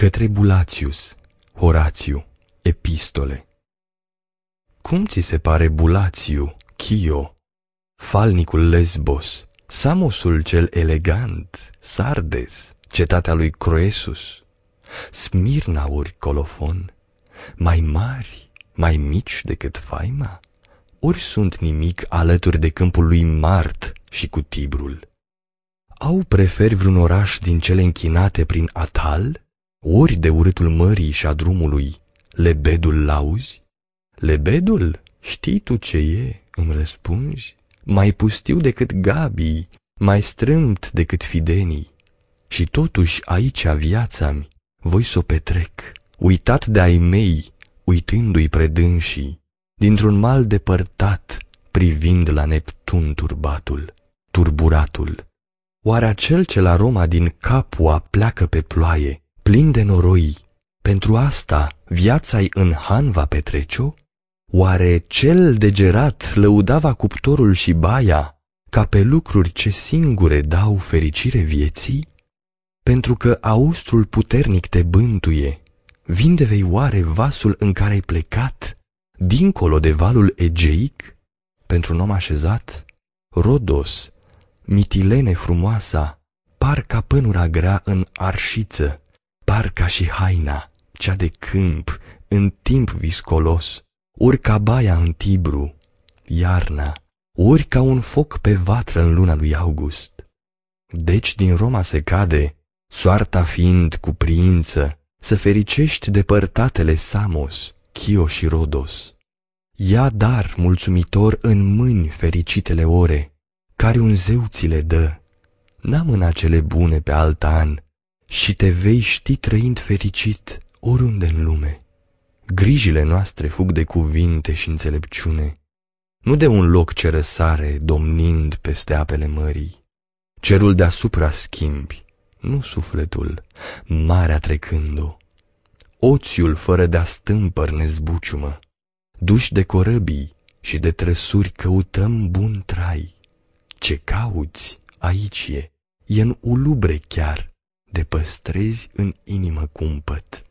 Către Bulatius, Horațiu, Epistole Cum ți se pare Bulațiu, Chio, falnicul Lesbos, Samosul cel elegant, Sardes, cetatea lui Croesus, Smirnauri Colofon, mai mari, mai mici decât faima? Ori sunt nimic alături de câmpul lui Mart și cu Tibrul? Au preferi vreun oraș din cele închinate prin Atal? Ori de urâtul mării și a drumului, lebedul lauzi? Lebedul? Știi tu ce e? Îmi răspunzi? Mai pustiu decât Gabii, mai strâmt decât fidenii. Și totuși aici viața-mi, voi s-o petrec, uitat de ai mei, uitându-i predânsii, dintr-un mal depărtat, privind la Neptun turbatul, turburatul. Oare acel ce la Roma din Capua pleacă pe ploaie, plin de noroi, pentru asta viața-i în Han va petrece-o? Oare cel degerat lăudava cuptorul și baia, ca pe lucruri ce singure dau fericire vieții? Pentru că austrul puternic te bântuie, vinde vei oare vasul în care ai plecat, dincolo de valul egeic? Pentru un om așezat, Rodos, mitilene frumoasa, par ca pânura grea în arșiță, par ca și haina, cea de câmp, în timp viscolos, urca baia în Tibru, iarna, ori ca un foc pe vatră în luna lui August. Deci din Roma se cade, soarta fiind cu priință, să fericești depărtatele Samos, Chio și Rodos. Ia dar mulțumitor în mâini fericitele ore, care un zeu ți le dă. N-am în acele bune pe alt an și te vei ști trăind fericit oriunde în lume. Grijile noastre fug de cuvinte și înțelepciune, nu de un loc ce răsare domnind peste apele mării. Cerul deasupra schimbi, nu sufletul, marea trecându. Oțiul fără de-a stâmpăr ne zbuciumă, duși de corăbii și de trăsuri căutăm bun trai. Ce cauți aici e, e în ulubre chiar, de păstrezi în inimă cumpăt.